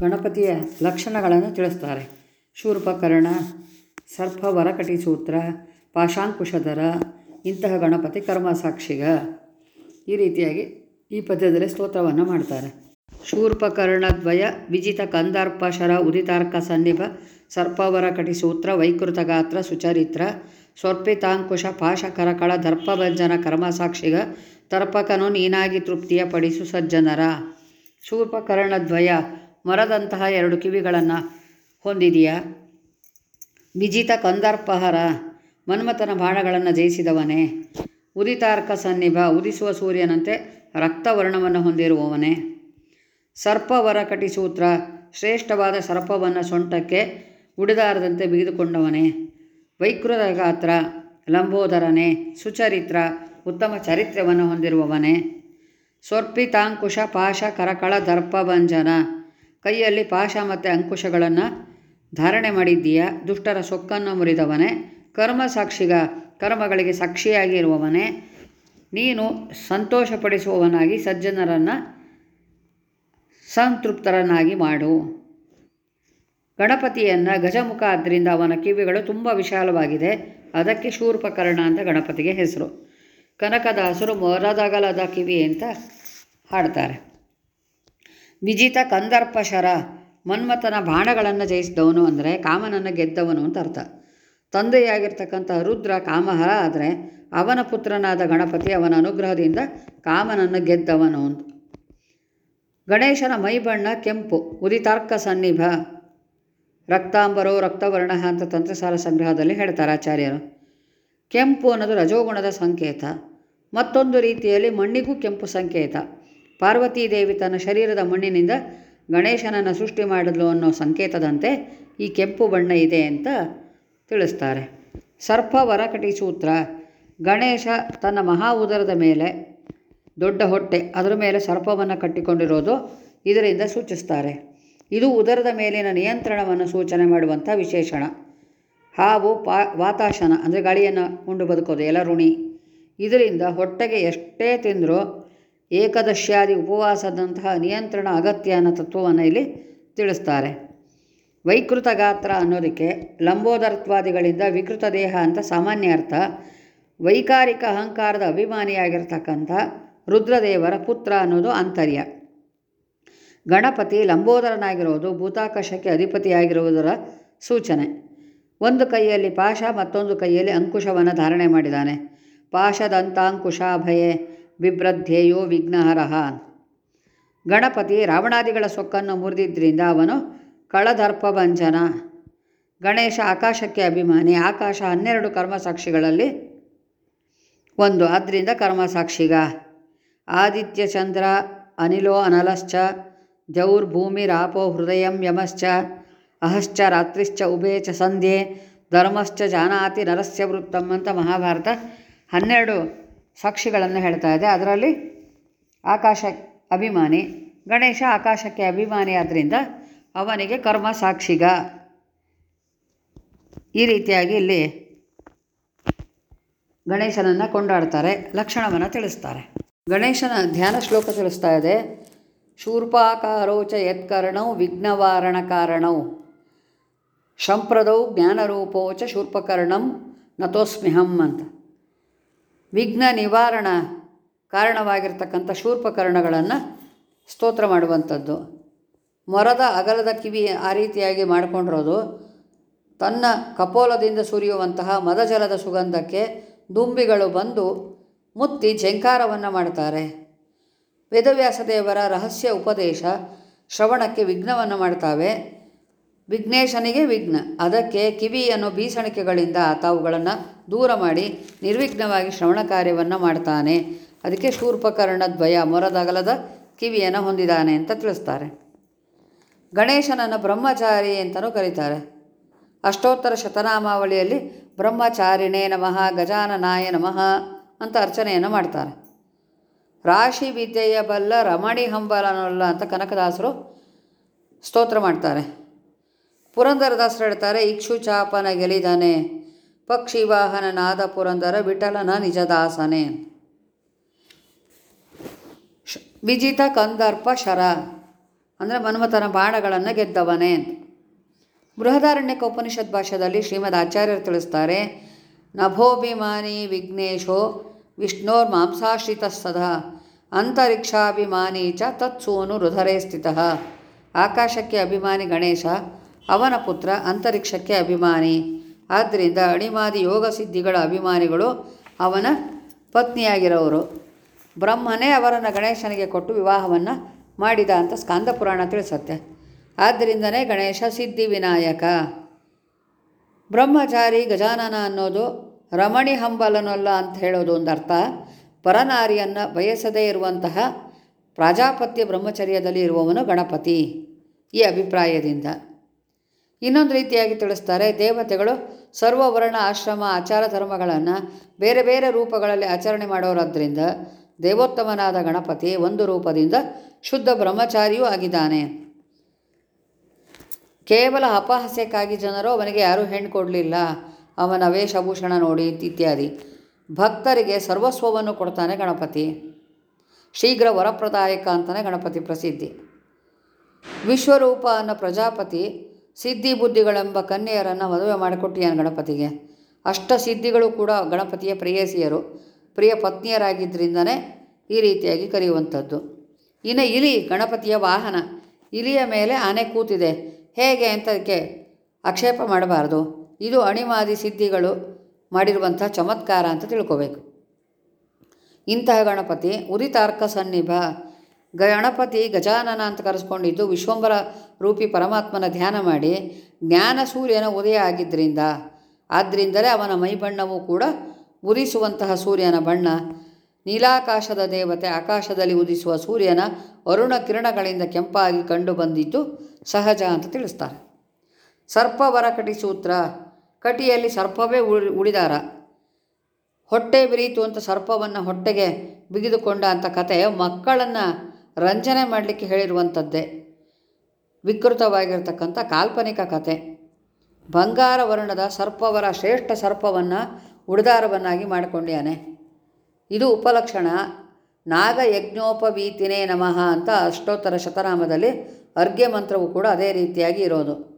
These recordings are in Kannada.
ಗಣಪತಿಯ ಲಕ್ಷಣಗಳನ್ನು ತಿಳಿಸ್ತಾರೆ. ಶೂರ್ಪಕರ್ಣ ಸರ್ಪ ವರಕಟಿ ಸೂತ್ರ ಪಾಶಾಂಕುಶಧರ ಇಂತಹ ಗಣಪತಿ ಕರ್ಮಸಾಕ್ಷಿಗ. ಈ ರೀತಿಯಾಗಿ ಈ ಪದ್ಯದಲ್ಲಿ ಸ್ತೋತ್ರವನ್ನು ಮಾಡ್ತಾರೆ. ಶೂರ್ಪಕರ್ಣದ್ವಯ ವಿಜಿತ, ಕಂದರ್ಪ, ಶರ, ಉದಿತಾರ್ಕ ಸನ್ನಿಭ ಸರ್ಪವರ ಕಟಿಸೂತ್ರ ವೈಕೃತ ಗಾತ್ರ, ಸುಚರಿತ್ರ, ಸ್ವರ್ಪಿತಾಂಕುಶ ಪಾಶಕರಕಳ ದರ್ಪಭಂಜನ ಕರ್ಮಸಾಕ್ಷಿಗ, ತರ್ಪಕನು ನೀನಾಗಿ ತೃಪ್ತಿಯ ಪಡಿಸು ಸಜ್ಜನರ. ಶೂರ್ಪಕರ್ಣದ್ವಯ ಮರದಂತಹ ಎರಡು ಕಿವಿಗಳನ್ನು ಹೊಂದಿದೆಯಾ? ವಿಜಿತ ಕಂದರ್ಪಹರ, ಮನ್ಮಥನ ಬಾಣಗಳನ್ನು ಜಯಿಸಿದವನೇ? ಉದಿತಾರ್ಕ ಸನ್ನಿಭ, ಉದಿಸುವ ಸೂರ್ಯನಂತೆ ರಕ್ತವರ್ಣವನ್ನು ಹೊಂದಿರುವವನೇ? ಸರ್ಪವರ ಕಟಿಸೂತ್ರ ಶ್ರೇಷ್ಠವಾದ ಸರ್ಪವನ್ನು ಸೊಂಟಕ್ಕೆ ಉಡಿದಾರದಂತೆ ಬಿಗಿದುಕೊಂಡವನೇ? ವೈಕೃತ ಗಾತ್ರ, ಲಂಬೋದರನೇ, ಸುಚರಿತ್ರ, ಉತ್ತಮ ಚರಿತ್ರ್ಯವನ್ನು ಹೊಂದಿರುವವನೇ? ಸ್ವರ್ಪಿತಾಂಕುಶ, ಪಾಶ, ಕರಕಳ, ದರ್ಪಭಂಜನ ಕೈಯಲ್ಲಿ ಪಾಶ ಮತ್ತು ಅಂಕುಶಗಳನ್ನು ಧಾರಣೆ ಮಾಡಿದ್ದೀಯ? ದುಷ್ಟರ ಸೊಕ್ಕನ್ನು ಮುರಿದವನೇ, ಕರ್ಮ ಸಾಕ್ಷಿಗ, ಕರ್ಮಗಳಿಗೆ ಸಾಕ್ಷಿಯಾಗಿ ಇರುವವನೇ ನೀನು ಸಂತೋಷಪಡಿಸುವವನಾಗಿ ಸಜ್ಜನರನ್ನು ಸಂತೃಪ್ತರನ್ನಾಗಿ ಮಾಡು. ಗಣಪತಿಯನ್ನು ಗಜಮುಖ ಆದ್ದರಿಂದ ಅವನ ಕಿವಿಗಳು ತುಂಬ ವಿಶಾಲವಾಗಿದೆ. ಅದಕ್ಕೆ ಶೂರ್ಪಕರ್ಣ ಅಂತ ಗಣಪತಿಗೆ ಹೆಸರು. ಕನಕದಾಸರು ಮೊರದಗಲದ ಕಿವಿ ಅಂತ ಹಾಡ್ತಾರೆ. ವಿಜಿತ ಕಂದರ್ಪ ಶರ ಮನ್ಮಥನ ಬಾಣಗಳನ್ನು ಜಯಿಸಿದವನು ಅಂದರೆ ಕಾಮನನ್ನು ಗೆದ್ದವನು ಅಂತ ಅರ್ಥ. ತಂದೆಯಾಗಿರ್ತಕ್ಕಂಥ ರುದ್ರ ಕಾಮಹರ ಆದರೆ ಅವನ ಪುತ್ರನಾದ ಗಣಪತಿ ಅವನ ಅನುಗ್ರಹದಿಂದ ಕಾಮನನ್ನು ಗೆದ್ದವನು ಅಂತ. ಗಣೇಶನ ಮೈಬಣ್ಣ ಕೆಂಪು, ಉದಿತಾರ್ಕ ಸನ್ನಿಭ, ರಕ್ತಾಂಬರೋ ರಕ್ತವರ್ಣ ಅಂತ ತಂತ್ರಸಾರ ಸಂಗ್ರಹದಲ್ಲಿ ಹೇಳ್ತಾರೆ ಆಚಾರ್ಯರು. ಕೆಂಪು ಅನ್ನೋದು ರಜೋಗುಣದ ಸಂಕೇತ. ಮತ್ತೊಂದು ರೀತಿಯಲ್ಲಿ ಮಣ್ಣಿಗೂ ಕೆಂಪು ಸಂಕೇತ. ಪಾರ್ವತೀದೇವಿ ತನ್ನ ಶರೀರದ ಮಣ್ಣಿನಿಂದ ಗಣೇಶನನ್ನು ಸೃಷ್ಟಿ ಮಾಡಿದ್ಲು ಅನ್ನೋ ಸಂಕೇತದಂತೆ ಈ ಕೆಂಪು ಬಣ್ಣ ಇದೆ ಅಂತ ತಿಳಿಸ್ತಾರೆ. ಸರ್ಪ ವರಕಟಿ ಸೂತ್ರ, ಗಣೇಶ ತನ್ನ ಮಹಾ ಉದರದ ಮೇಲೆ ದೊಡ್ಡ ಹೊಟ್ಟೆ, ಅದರ ಮೇಲೆ ಸರ್ಪವನ್ನು ಕಟ್ಟಿಕೊಂಡಿರೋದು ಇದರಿಂದ ಸೂಚಿಸ್ತಾರೆ. ಇದು ಉದರದ ಮೇಲಿನ ನಿಯಂತ್ರಣವನ್ನು ಸೂಚನೆ ಮಾಡುವಂಥ ವಿಶೇಷಣ. ಹಾವು ಪಾ, ವಾತಾಶನ, ಅಂದರೆ ಗಾಳಿಯನ್ನು ಉಂಡು ಬದುಕೋದು ಎಲರುಣಿ ಇದರಿಂದ ಹೊಟ್ಟೆಗೆ ಎಷ್ಟೇ ತಿಂದರೂ ಏಕದಶ್ಯಾದಿ ಉಪವಾಸದಂತಹ ನಿಯಂತ್ರಣ ಅಗತ್ಯ ಅನ್ನೋ ತತ್ವವನ್ನು ಇಲ್ಲಿ ತಿಳಿಸ್ತಾರೆ. ವೈಕೃತ ಗಾತ್ರ ಅನ್ನೋದಕ್ಕೆ ಲಂಬೋದರತ್ವಾದಿಗಳಿಂದ ವಿಕೃತ ದೇಹ ಅಂತ ಸಾಮಾನ್ಯ ಅರ್ಥ. ವೈಕಾರಿಕ ಅಹಂಕಾರದ ಅಭಿಮಾನಿಯಾಗಿರ್ತಕ್ಕಂಥ ರುದ್ರದೇವರ ಪುತ್ರ ಅನ್ನೋದು ಆಂತರ್ಯ. ಗಣಪತಿ ಲಂಬೋದರನಾಗಿರೋದು ಭೂತಾಕಾಶಕ್ಕೆ ಅಧಿಪತಿಯಾಗಿರುವುದರ ಸೂಚನೆ. ಒಂದು ಕೈಯಲ್ಲಿ ಪಾಶ, ಮತ್ತೊಂದು ಕೈಯಲ್ಲಿ ಅಂಕುಶವನ್ನು ಧಾರಣೆ ಮಾಡಿದ್ದಾನೆ. ಪಾಶದಂತಾಂಕುಶಾಭಯೇ ಬಿಭ್ರಧ್ಯೇಯೋ ವಿಘ್ನಹರಹ ಗಣಪತಿ ರಾವಣಾದಿಗಳ ಸೊಕ್ಕನ್ನು ಮುರಿದಿದ್ದರಿಂದ ಅವನು ಕಳದರ್ಪಭಂಜನ ಗಣೇಶ ಆಕಾಶಕ್ಕೆ ಅಭಿಮಾನಿ, ಆಕಾಶ ಹನ್ನೆರಡು ಕರ್ಮಸಾಕ್ಷಿಗಳಲ್ಲಿ ಒಂದು ಆದ್ದರಿಂದ ಕರ್ಮಸಾಕ್ಷಿಗ. ಆದಿತ್ಯ ಚಂದ್ರ, ಅನಿಲೋ ಅನಲಶ್ಚ ಜೌರ್ಭೂಮಿರಾಪೋ ಹೃದಯಂ ಯಮಶ್ಚ, ಅಹಶ್ಚ ರಾತ್ರಿಶ್ಚ ಉಭೇ ಚ ಸಂಧ್ಯೆ, ಧರ್ಮಶ್ಚ ಜಾನಾತಿ ನರಸ್ಯ ವೃತ್ತಂ ಅಂತ ಮಹಾಭಾರತ ಹನ್ನೆರಡು ಸಾಕ್ಷಿಗಳನ್ನು ಹೇಳ್ತಾ ಇದೆ. ಅದರಲ್ಲಿ ಆಕಾಶ ಅಭಿಮಾನಿ, ಗಣೇಶ ಆಕಾಶಕ್ಕೆ ಅಭಿಮಾನಿ ಆದ್ದರಿಂದ ಅವನಿಗೆ ಕರ್ಮ ಸಾಕ್ಷಿಗ. ಈ ರೀತಿಯಾಗಿ ಇಲ್ಲಿ ಗಣೇಶನನ್ನು ಕೊಂಡಾಡ್ತಾರೆ, ಲಕ್ಷಣವನ್ನು ತಿಳಿಸ್ತಾರೆ. ಗಣೇಶನ ಧ್ಯಾನ ಶ್ಲೋಕ ತಿಳಿಸ್ತಾ ಇದೆ. ಶೂರ್ಪಾಕಾರೋಚ ಯತ್ಕರ್ಣೌ ವಿಘ್ನವಾರಣ ಕಾರಣೌ. ಶಂಪ್ರದೌ ಜ್ಞಾನರೂಪೋಚ ಶೂರ್ಪಕರ್ಣಂ ನತೋಸ್ಮಿಹಂ ಅಂತ. ವಿಘ್ನ ನಿವಾರಣ ಕಾರಣವಾಗಿರ್ತಕ್ಕಂಥ ಶೂರ್ಪಕರಣಗಳನ್ನು ಸ್ತೋತ್ರ ಮಾಡುವಂಥದ್ದು. ಮೊರದ ಅಗಲದ ಕಿವಿ ಆ ರೀತಿಯಾಗಿ ಮಾಡಿಕೊಂಡಿರೋದು. ತನ್ನ ಕಪೋಲದಿಂದ ಸುರಿಯುವಂತಹ ಮದಜಲದ ಸುಗಂಧಕ್ಕೆ ದುಂಬಿಗಳು ಬಂದು ಮುತ್ತಿ ಝಂಕಾರವನ್ನು ಮಾಡ್ತಾರೆ. ವೇದವ್ಯಾಸ ದೇವರ ರಹಸ್ಯ ಉಪದೇಶ ಶ್ರವಣಕ್ಕೆ ವಿಘ್ನವನ್ನು ಮಾಡ್ತಾವೆ. ವಿಘ್ನೇಶನಿಗೆ ವಿಘ್ನ. ಅದಕ್ಕೆ ಕಿವಿಯನ್ನು ಬೀಸಣಿಕೆಗಳಿಂದ ತಾವುಗಳನ್ನು ದೂರ ಮಾಡಿ ನಿರ್ವಿಘ್ನವಾಗಿ ಶ್ರವಣ ಕಾರ್ಯವನ್ನು ಮಾಡ್ತಾನೆ. ಅದಕ್ಕೆ ಶೂರ್ಪಕರ್ಣದ್ವಯ ಮೊರದಗಲದ ಕಿವಿಯನ್ನು ಹೊಂದಿದ್ದಾನೆ ಅಂತ ತಿಳಿಸ್ತಾರೆ. ಗಣೇಶನನ್ನು ಬ್ರಹ್ಮಚಾರಿ ಅಂತಲೂ ಕರೀತಾರೆ. ಅಷ್ಟೋತ್ತರ ಶತನಾಮಾವಳಿಯಲ್ಲಿ ಬ್ರಹ್ಮಚಾರಿಣೇ ನಮಃ, ಗಜಾನನಾಯ ನಮಃ ಅಂತ ಅರ್ಚನೆಯನ್ನು ಮಾಡ್ತಾರೆ. ರಾಶಿ ವಿದ್ಯೆಯ ಬಲ್ಲ ರಮಣಿ ಹಂಬಲನಲ್ಲ ಅಂತ ಕನಕದಾಸರು ಸ್ತೋತ್ರ ಮಾಡ್ತಾರೆ. ಪುರಂದರದಾಸರು ಹೇಳ್ತಾರೆ, ಇಕ್ಷು ಚಾಪನ ಗೆಲಿದಾನೆ, ಪಕ್ಷಿ ವಾಹನನಾದ ಪುರಂದರ ವಿಠಲನ ನಿಜದಾಸನೆ. ದಾಸನೆ ವಿಜಿತ ಕಂದರ್ಪ ಶರ, ಅಂದರೆ ಮನ್ಮಥನ ಬಾಣಗಳನ್ನು ಗೆದ್ದವನೇ ಬೃಹದಾರಣ್ಯಕ ಉಪನಿಷತ್ ಭಾಷೆಯಲ್ಲಿ ಶ್ರೀಮದ್ ಆಚಾರ್ಯರು ತಿಳಿಸ್ತಾರೆ, ನಭೋಭಿಮಾನಿ ವಿಘ್ನೇಶೋ ವಿಷ್ಣೋರ್ ಮಾಂಸಾಶ್ರಿತ ಸದಾ ಅಂತರಿಕ್ಷಾಭಿಮಾನಿ ಚ ತತ್ಸೂನು ಹೃದರೇ ಸ್ಥಿತ. ಆಕಾಶಕ್ಕೆ ಅಭಿಮಾನಿ ಗಣೇಶ ಅವನ ಪುತ್ರ ಅಂತರಿಕ್ಷಕ್ಕೆ ಅಭಿಮಾನಿ. ಆದ್ದರಿಂದ ಅಣಿಮಾದಿ ಯೋಗ ಸಿದ್ಧಿಗಳ ಅಭಿಮಾನಿಗಳು ಅವನ ಪತ್ನಿಯಾಗಿರೋರು ಬ್ರಹ್ಮನೇ ಅವರನ್ನು ಗಣೇಶನಿಗೆ ಕೊಟ್ಟು ವಿವಾಹವನ್ನು ಮಾಡಿದ ಅಂತ ಸ್ಕಾಂದ ಪುರಾಣ ತಿಳಿಸತ್ತೆ. ಆದ್ದರಿಂದನೇ ಗಣೇಶ ಸಿದ್ಧಿ ವಿನಾಯಕ. ಬ್ರಹ್ಮಚಾರಿ ಗಜಾನನ ಅನ್ನೋದು ರಮಣಿ ಹಂಬಲನಲ್ಲ ಅಂತ ಹೇಳೋದು ಒಂದು ಅರ್ಥ. ಪರನಾರಿಯನ್ನು ಬಯಸದೇ ಇರುವಂತಹ ಪ್ರಾಜಾಪತ್ಯ ಬ್ರಹ್ಮಚರ್ಯದಲ್ಲಿ ಇರುವವನು ಗಣಪತಿ. ಈ ಅಭಿಪ್ರಾಯದಿಂದ. ಇನ್ನೊಂದು ರೀತಿಯಾಗಿ ತಿಳಿಸ್ತಾರೆ, ದೇವತೆಗಳು ಸರ್ವವರ್ಣ, ಆಶ್ರಮ, ಆಚಾರ ಧರ್ಮಗಳನ್ನು ಬೇರೆ ಬೇರೆ ರೂಪಗಳಲ್ಲಿ ಆಚರಣೆ ಮಾಡೋರಾದ್ದರಿಂದ ದೇವೋತ್ತಮನಾದ ಗಣಪತಿ ಒಂದು ರೂಪದಿಂದ ಶುದ್ಧ ಬ್ರಹ್ಮಚಾರಿಯೂ ಆಗಿದ್ದಾನೆ. ಕೇವಲ ಅಪಹಾಸ್ಯಕ್ಕಾಗಿ ಜನರು ಅವನಿಗೆ ಯಾರೂ ಹೆಣ್ಣು ಕೊಡಲಿಲ್ಲ. ಅವನ ವೇಷಭೂಷಣ ನೋಡಿ ಇತ್ಯಾದಿ. ಭಕ್ತರಿಗೆ ಸರ್ವಸ್ವವನ್ನು ಕೊಡ್ತಾನೆ ಗಣಪತಿ. ಶೀಘ್ರ ವರಪ್ರದಾಯಕ ಅಂತಲೇ ಗಣಪತಿ ಪ್ರಸಿದ್ಧಿ. ವಿಶ್ವರೂಪ ಅನ್ನೋ ಪ್ರಜಾಪತಿ ಸಿದ್ಧಿ ಬುದ್ಧಿಗಳೆಂಬ ಕನ್ಯೆಯರನ್ನು ಮದುವೆ ಮಾಡಿಕೊಟ್ಟಿಯಾನು ಗಣಪತಿಗೆ. ಅಷ್ಟ ಸಿದ್ಧಿಗಳು ಕೂಡ ಗಣಪತಿಯ ಪ್ರೇಯಸಿಯರು, ಪ್ರಿಯ ಪತ್ನಿಯರಾಗಿದ್ದರಿಂದನೇ ಈ ರೀತಿಯಾಗಿ ಕರೆಯುವಂಥದ್ದು. ಇನ್ನು ಇಲಿ, ಗಣಪತಿಯ ವಾಹನ. ಇಲಿಯ ಮೇಲೆ ಆನೆ ಕೂತಿದೆ. ಹೇಗೆ ಅಂತ ಅದಕ್ಕೆ ಆಕ್ಷೇಪ ಮಾಡಬಾರ್ದು. ಇದು ಅಣಿಮಾದಿ ಸಿದ್ಧಿಗಳು ಮಾಡಿರುವಂಥ ಚಮತ್ಕಾರ ಅಂತ ತಿಳ್ಕೋಬೇಕು. ಇಂತಹ ಗಣಪತಿ ಉರಿತಾರ್ಕ ಸನ್ನಿಭ ಗಣಪತಿ ಗಜಾನನ ಅಂತ ಕರೆಸ್ಕೊಂಡಿದ್ದು ವಿಶ್ವಂಬರ ರೂಪಿ ಪರಮಾತ್ಮನ ಧ್ಯಾನ ಮಾಡಿ ಜ್ಞಾನ ಸೂರ್ಯನ ಉದಯ ಆಗಿದ್ದರಿಂದ ಆದ್ದರಿಂದಲೇ ಅವನ ಮೈಬಣ್ಣವೂ ಕೂಡ ಉದಿಸುವಂತಹ ಸೂರ್ಯನ ಬಣ್ಣ. ನೀಲಾಕಾಶದ ದೇವತೆ ಆಕಾಶದಲ್ಲಿ ಉದಿಸುವ ಸೂರ್ಯನ ಅರುಣ ಕಿರಣಗಳಿಂದ ಕೆಂಪಾಗಿ ಕಂಡು ಬಂದಿದ್ದು ಸಹಜ ಅಂತ ತಿಳಿಸ್ತಾರೆ. ಸರ್ಪವರ ಕಟಿ ಸೂತ್ರ. ಕಟಿಯಲ್ಲಿ ಸರ್ಪವೇ ಉಳಿ, ಉಳಿದಾರ. ಹೊಟ್ಟೆ ಬಿರಿಯಿತು ಅಂತ ಸರ್ಪವನ್ನು ಹೊಟ್ಟೆಗೆ ಬಿಗಿದುಕೊಂಡ ಅಂತ ಕತೆ ಮಕ್ಕಳನ್ನು ರಂಜನೆ ಮಾಡಲಿಕ್ಕೆ ಹೇಳಿರುವಂಥದ್ದೇ ವಿಕೃತವಾಗಿರ್ತಕ್ಕಂಥ ಕಾಲ್ಪನಿಕ ಕತೆ. ಬಂಗಾರ ವರ್ಣದ ಸರ್ಪವರ ಶ್ರೇಷ್ಠ ಸರ್ಪವನ್ನು ಉಡದಾರವನ್ನಾಗಿ ಮಾಡಿಕೊಂಡಿಯಾನೆ. ಇದು ಉಪಲಕ್ಷಣ. ನಾಗ ಯಜ್ಞೋಪವೀತಿನೇ ನಮಃ ಅಂತ ಅಷ್ಟೋತ್ತರ ಶತನಾಮದಲ್ಲಿ ಅರ್ಘ್ಯ ಮಂತ್ರವು ಕೂಡ ಅದೇ ರೀತಿಯಾಗಿ ಇರೋದು.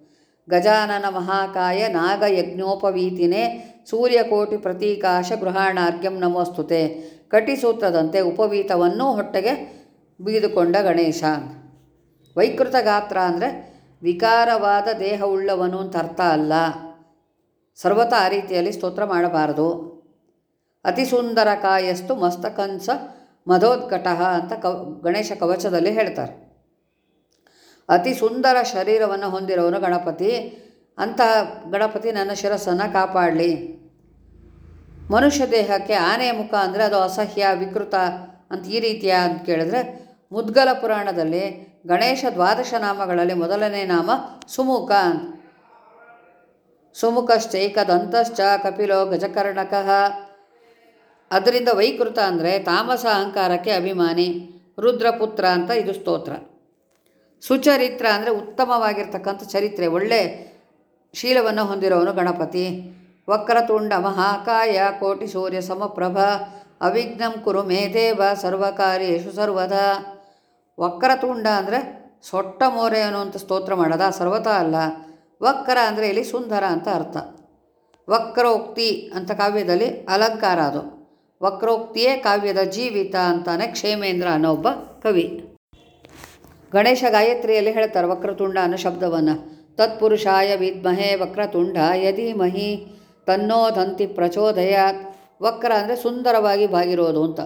ಗಜಾನನ ಮಹಾಕಾಯ ನಾಗ ಯಜ್ಞೋಪವೀತಿನೇ ಸೂರ್ಯಕೋಟಿ ಪ್ರತೀಕಾಶ ಗೃಹಾಣಾರ್ಘ್ಯಂ ನಮೋಸ್ತುತೆ. ಕಟಿಸೂತ್ರದಂತೆ ಉಪವೀತವನ್ನು ಹೊಟ್ಟೆಗೆ ಬಿಗಿದುಕೊಂಡ ಗಣೇಶ. ವೈಕೃತ ಗಾತ್ರ ಅಂದರೆ ವಿಕಾರವಾದ ದೇಹವುಳ್ಳವನು ಅಂತ ಅರ್ಥ ಅಲ್ಲ. ಸರ್ವತಾ ಆ ರೀತಿಯಲ್ಲಿ ಸ್ತೋತ್ರ ಮಾಡಬಾರದು. ಅತಿ ಸುಂದರ ಕಾಯಸ್ತು ಮಸ್ತಕಂಸ ಮಧೋದ್ಕಟಃ ಅಂತ ಕವ, ಗಣೇಶ ಕವಚದಲ್ಲಿ ಹೇಳ್ತಾರೆ. ಅತಿ ಸುಂದರ ಶರೀರವನ್ನು ಹೊಂದಿರೋನು ಗಣಪತಿ. ಅಂತಹ ಗಣಪತಿ ನನ್ನ ಶಿರಸ್ಸನ್ನು ಕಾಪಾಡಲಿ. ಮನುಷ್ಯ ದೇಹಕ್ಕೆ ಆನೆಯ ಮುಖ ಅಂದರೆ ಅದು ಅಸಹ್ಯ, ವಿಕೃತ ಅಂತ ಈ ರೀತಿಯ ಅಂತ ಕೇಳಿದ್ರೆ ಮುದ್ಗಲ ಪುರಾಣದಲ್ಲಿ ಗಣೇಶ ದ್ವಾದಶ ನಾಮಗಳಲ್ಲಿ ಮೊದಲನೇ ನಾಮ ಸುಮುಖ ಸುಮುಖಶ್ಚೈಕ ದಂತಶ್ಚ ಕಪಿಲೋ ಗಜಕರ್ಣಕಃ. ಅದರಿಂದ ವೈಕೃತ ಅಂದರೆ ತಾಮಸ ಅಹಂಕಾರಕ್ಕೆ ಅಭಿಮಾನಿ, ರುದ್ರಪುತ್ರ ಅಂತ ಇದು ಸ್ತೋತ್ರ. ಸುಚರಿತ್ರ ಅಂದರೆ ಉತ್ತಮವಾಗಿರ್ತಕ್ಕಂಥ ಚರಿತ್ರೆ. ಒಳ್ಳೆ ಶೀಲವನ್ನು ಹೊಂದಿರೋನು ಗಣಪತಿ. ವಕ್ರತುಂಡ ಮಹಾಕಾಯ ಕೋಟಿ ಸೂರ್ಯ ಸಮಪ್ರಭ. ಅವಿಘ್ನಂ ಕುರು ಮೇ ದೇವ ಸರ್ವಕಾರ್ಯೇಶು ಸರ್ವದಾ. ವಕ್ರತುಂಡ ಅಂದರೆ ಸೊಟ್ಟ ಮೋರೆ ಅನ್ನುವಂಥ ಸ್ತೋತ್ರ ಮಾಡೋದ? ಸರ್ವತ ಅಲ್ಲ. ವಕ್ರ ಅಂದರೆ ಇಲ್ಲಿ ಸುಂದರ ಅಂತ ಅರ್ಥ. ವಕ್ರೋಕ್ತಿ ಅಂತ ಕಾವ್ಯದಲ್ಲಿ ಅಲಂಕಾರ ಅದು. ವಕ್ರೋಕ್ತಿಯೇ ಕಾವ್ಯದ ಜೀವಿತ ಅಂತಾನೆ ಕ್ಷೇಮೇಂದ್ರ ಅನ್ನೋ ಒಬ್ಬ ಕವಿ. ಗಣೇಶ ಗಾಯತ್ರಿಯಲ್ಲಿ ಹೇಳ್ತಾರೆ ವಕ್ರತುಂಡ ಅನ್ನೋ ಶಬ್ದವನ್ನು. ತತ್ಪುರುಷಾಯ ವಿದ್ಮಹೇ ವಕ್ರತುಂಡ ತನ್ನೋ ದಂತಿ ಪ್ರಚೋದಯ ವಕ್ರ ಅಂದರೆ ಸುಂದರವಾಗಿ ಬಾಗಿರೋದು ಅಂತ.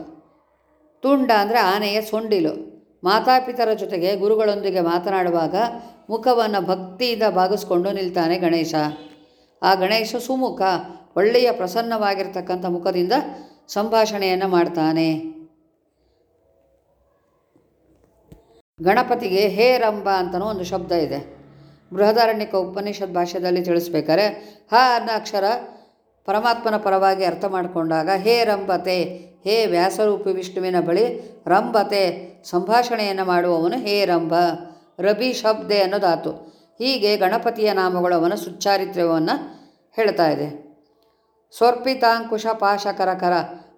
ತುಂಡ ಅಂದರೆ ಆನೆಯ ಸೊಂಡಿಲು. ಮಾತಾಪಿತರ ಜೊತೆಗೆ ಗುರುಗಳೊಂದಿಗೆ ಮಾತನಾಡುವಾಗ ಮುಖವನ್ನು ಭಕ್ತಿಯಿಂದ ಬಾಗಿಸ್ಕೊಂಡು ನಿಲ್ತಾನೆ ಗಣೇಶ. ಆ ಗಣೇಶ ಸುಮುಖ ಒಳ್ಳೆಯ ಪ್ರಸನ್ನವಾಗಿರ್ತಕ್ಕಂಥ ಮುಖದಿಂದ ಸಂಭಾಷಣೆಯನ್ನು ಮಾಡ್ತಾನೆ. ಗಣಪತಿಗೆ ಹೇ ರಂಭ ಅಂತನೂ ಒಂದು ಶಬ್ದ ಇದೆ. ಬೃಹದಾರಣ್ಯಕ ಉಪನಿಷತ್ ಭಾಷೆಯಲ್ಲಿ ತಿಳಿಸ್ಬೇಕಾರೆ, ಹ ಅನ್ನ ಅಕ್ಷರ ಪರಮಾತ್ಮನ ಪರವಾಗಿ ಅರ್ಥ ಮಾಡಿಕೊಂಡಾಗ, ಹೇ ರಂಭತೆ ಹೇ ವ್ಯಾಸರೂಪಿ ವಿಷ್ಣುವಿನ ಬಳಿ ರಂಭತೆ ಸಂಭಾಷಣೆಯನ್ನು ಮಾಡುವವನು ಹೇ ರಂಭ ರಬಿ ಶಬ್ದೆ ಅನ್ನೋದಾತು. ಹೀಗೆ ಗಣಪತಿಯ ನಾಮಗಳು ಅವನ ಸುಚ್ಚಾರಿತ್ರ್ಯವನ್ನು ಹೇಳ್ತಾ ಇದೆ. ಸ್ವರ್ಪಿತಾಂಕುಶ ಪಾಶಕರಕರ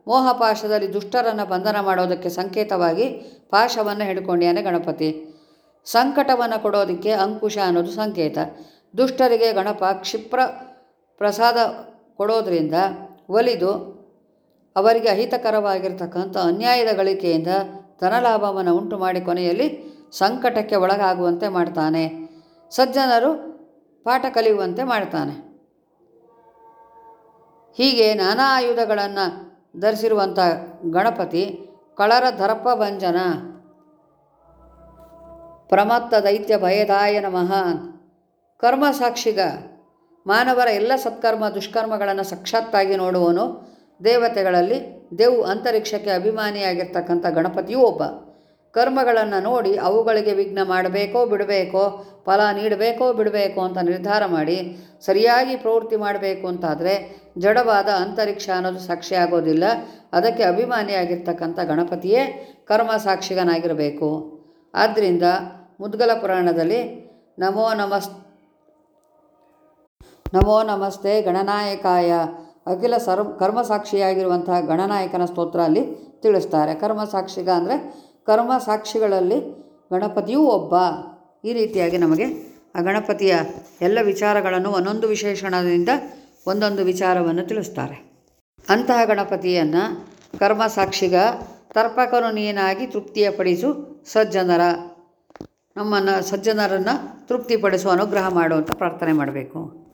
ಮೋಹಪಾಶದಲ್ಲಿ ದುಷ್ಟರನ್ನು ಬಂಧನ ಮಾಡೋದಕ್ಕೆ ಸಂಕೇತವಾಗಿ ಪಾಶವನ್ನು ಹಿಡ್ಕೊಂಡಿಯಾನೆ ಗಣಪತಿ. ಸಂಕಟವನ್ನು ಕೊಡೋದಕ್ಕೆ ಅಂಕುಶ ಅನ್ನೋದು ಸಂಕೇತ. ದುಷ್ಟರಿಗೆ ಗಣಪ ಕ್ಷಿಪ್ರ ಪ್ರಸಾದ ಕೊಡೋದ್ರಿಂದ ಒಲಿದು ಅವರಿಗೆ ಅಹಿತಕರವಾಗಿರ್ತಕ್ಕಂಥ ಅನ್ಯಾಯದ ಗಳಿಕೆಯಿಂದ ಧನಲಾಭವನ್ನು ಉಂಟು ಮಾಡಿ ಕೊನೆಯಲ್ಲಿ ಸಂಕಟಕ್ಕೆ ಒಳಗಾಗುವಂತೆ ಮಾಡ್ತಾನೆ. ಸಜ್ಜನರು ಪಾಠ ಕಲಿಯುವಂತೆ ಮಾಡ್ತಾನೆ. ಹೀಗೆ ನಾನಾ ಆಯುಧಗಳನ್ನು ಧರಿಸಿರುವಂಥ ಗಣಪತಿ ಕಳರ ದರ್ಪ ಭಂಜನ ಪ್ರಮತ್ತ ದೈತ್ಯ ಭಯದಾಯ ನಮಃ ಕರ್ಮ ಸಾಕ್ಷಿಗ ಮಾನವರ ಎಲ್ಲ ಸತ್ಕರ್ಮ, ದುಷ್ಕರ್ಮಗಳನ್ನು ಸಾಕ್ಷಾತ್ತಾಗಿ ನೋಡುವನು ದೇವತೆಗಳಲ್ಲಿ ದೇವು ಅಂತರಿಕ್ಷಕ್ಕೆ ಅಭಿಮಾನಿಯಾಗಿರ್ತಕ್ಕಂಥ ಗಣಪತಿಯೂ ಒಬ್ಬ. ಕರ್ಮಗಳನ್ನು ನೋಡಿ ಅವುಗಳಿಗೆ ವಿಘ್ನ ಮಾಡಬೇಕೋ ಬಿಡಬೇಕೋ, ಫಲ ನೀಡಬೇಕೋ ಬಿಡಬೇಕೋ ಅಂತ ನಿರ್ಧಾರ ಮಾಡಿ ಸರಿಯಾಗಿ ಪ್ರವೃತ್ತಿ ಮಾಡಬೇಕು ಅಂತಾದರೆ ಜಡವಾದ ಅಂತರಿಕ್ಷ ಅನ್ನೋದು ಸಾಕ್ಷಿ ಆಗೋದಿಲ್ಲ. ಅದಕ್ಕೆ ಅಭಿಮಾನಿಯಾಗಿರ್ತಕ್ಕಂಥ ಗಣಪತಿಯೇ ಕರ್ಮ ಸಾಕ್ಷಿಗನಾಗಿರಬೇಕು. ಆದ್ದರಿಂದ ಮುದ್ಗಲ ಪುರಾಣದಲ್ಲಿ ನಮೋ ನಮಸ್ ನಮೋ ನಮಸ್ತೆ ಗಣನಾಯಕಾಯ. ಅಖಿಲ ಕರ್ಮ ಕರ್ಮಸಾಕ್ಷಿಯಾಗಿರುವಂತಹ ಗಣನಾಯಕನ ಸ್ತೋತ್ರ ಅಲ್ಲಿ ತಿಳಿಸ್ತಾರೆ. ಕರ್ಮಸಾಕ್ಷಿಗ ಅಂದರೆ ಕರ್ಮ ಸಾಕ್ಷಿಗಳಲ್ಲಿ ಗಣಪತಿಯೂ ಒಬ್ಬ. ಈ ರೀತಿಯಾಗಿ ನಮಗೆ ಆ ಗಣಪತಿಯ ಎಲ್ಲ ವಿಚಾರಗಳನ್ನು ಒಂದೊಂದು ವಿಶೇಷಣದಿಂದ ಒಂದೊಂದು ವಿಚಾರವನ್ನು ತಿಳಿಸ್ತಾರೆ. ಅಂತಹ ಗಣಪತಿಯನ್ನು ಕರ್ಮಸಾಕ್ಷಿಗ ತರ್ಪಕನು ನೀನಾಗಿ ತೃಪ್ತಿಯ ಪಡಿಸು ಸಜ್ಜನರ. ನಮ್ಮನ್ನು ಸಜ್ಜನರನ್ನು ತೃಪ್ತಿಪಡಿಸುವ ಅನುಗ್ರಹ ಮಾಡುವಂಥ ಪ್ರಾರ್ಥನೆ ಮಾಡಬೇಕು.